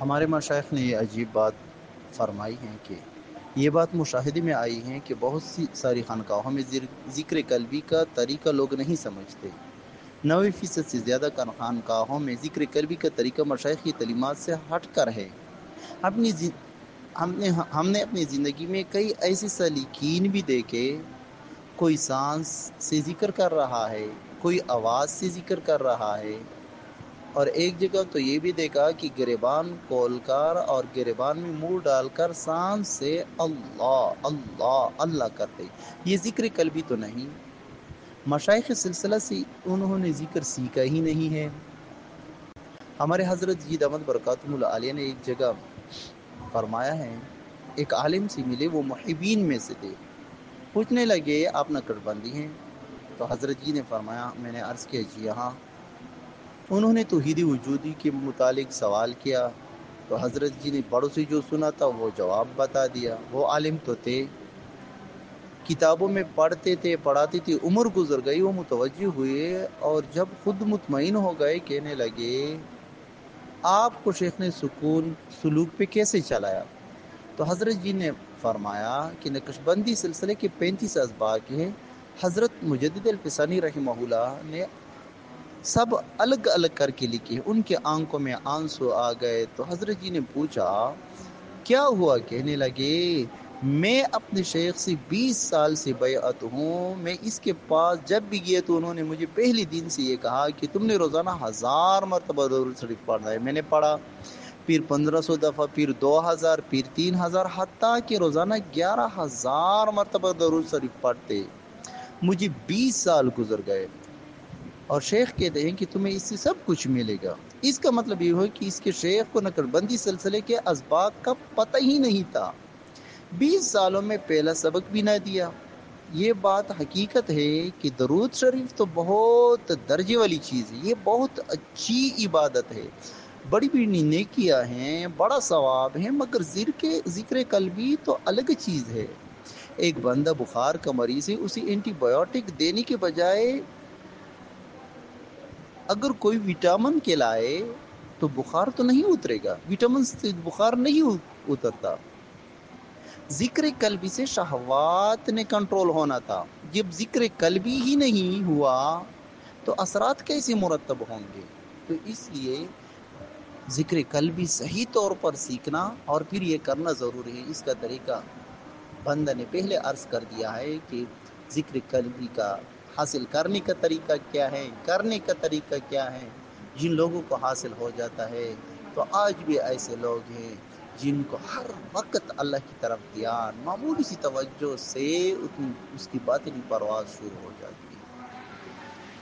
ہمارے مشائق نے یہ عجیب بات فرمائی ہے کہ یہ بات مشاہدے میں آئی ہے کہ بہت سی ساری خانقاہوں میں ذکر قلبی کا طریقہ لوگ نہیں سمجھتے۔ نوے فیصد سے زیادہ خانقاہوں میں ذکر قلبی کا طریقہ مشائق کی تعلیمات سے ہٹ کر ہے۔ اپنی ہم نے ہم نے اپنی زندگی میں کئی ایسے سلیقین بھی دیکھے۔ کوئی سانس سے ذکر کر رہا ہے، کوئی آواز سے ذکر کر رہا ہے۔ اور ایک جگہ تو یہ بھی دیکھا کہ گریبان کول کر اور گریبان میں منہ ڈال کر سانس سے اللہ اللہ اللہ کرتے۔ یہ ذکر قلبی تو نہیں۔ مشائق سلسلہ سے انہوں نے ذکر سیکھا ہی نہیں ہے۔ ہمارے حضرت جید احمد برکاتم العالیہ نے ایک جگہ فرمایا ہے، ایک عالم سے ملے، وہ محبین میں سے تھے۔ پوچھنے لگے، آپ نکڑ بندی ہیں؟ تو حضرت جی نے فرمایا، میں نے عرض کیا جی ہاں۔ انہوں نے توحیدی وجودی کے متعلق سوال کیا تو حضرت جی نے بڑوں سے جو سنا تھا وہ جواب بتا دیا۔ وہ عالم تو تھے۔ کتابوں میں پڑھتے تھے پڑھاتے تھے عمر گزر گئی، وہ متوجہ ہوئے اور جب خود مطمئن ہو گئے، کہنے لگے، آپ کو شیخ نے سکون سلوک پہ کیسے چلایا؟ تو حضرت جی نے فرمایا کہ نقش بندی سلسلے کے پینتیس اسباق ہیں۔ حضرت مجدد الفسانی رحمہ اللہ نے سب الگ الگ کر کے لکھے ان کے آنکھوں میں آنسو آ گئے۔ تو حضرت جی نے پوچھا، کیا ہوا؟ کہنے لگے، میں اپنے شیخ سے بیس سال سے بیعت ہوں۔ میں اس کے پاس جب بھی گئے تو انہوں نے مجھے پہلی دن سے یہ کہا کہ تم نے روزانہ ہزار مرتبہ درود شریف پڑھنا ہے۔ میں نے پڑھا، پھر پندرہ سو دفعہ، پھر دو ہزار، پھر تین ہزار، حتیٰ کہ روزانہ گیارہ ہزار مرتبہ درود شریف پڑھتے۔ مجھے بیس سال گزر گئے۔ اور شیخ کہتے ہیں کہ تمہیں اس سے سب کچھ ملے گا۔ اس کا مطلب یہ ہو کہ اس کے شیخ کو نقل بندی سلسلے کے اسباق کا پتہ ہی نہیں تھا۔ بیس سالوں میں پہلا سبق بھی نہ دیا۔ یہ بات حقیقت ہے کہ درود شریف تو بہت درجے والی چیز ہے۔ یہ بہت اچھی عبادت ہے۔ بڑی بڑی نیکیاں ہیں، بڑا ثواب ہے مگر ذکر قلبی تو الگ چیز ہے۔ ایک بندہ بخار کا مریض ہے، اسے اینٹی بایوٹک دینے کے بجائے اگر کوئی وٹامن کے لائے تو بخار تو نہیں اترے گا۔ وٹامن سے بخار نہیں اترتا۔ ذکر قلبی سے شہوات نے کنٹرول ہونا تھا۔ جب ذکر قلبی ہی نہیں ہوا تو اثرات کیسے مرتب ہوں گے؟ تو اس لیے ذکر قلبی صحیح طور پر سیکھنا اور پھر یہ کرنا ضروری ہے۔ اس کا طریقہ بندہ نے پہلے عرض کر دیا ہے کہ ذکر قلبی کا حاصل کرنے کا طریقہ کیا ہے، کرنے کا طریقہ کیا ہے؟ جن لوگوں کو حاصل ہو جاتا ہے، تو آج بھی ایسے لوگ ہیں جن کو ہر وقت اللہ کی طرف دھیان، معمولی سی توجہ سے اتنی اس کی باطنی پرواز شروع ہو جاتی ہے۔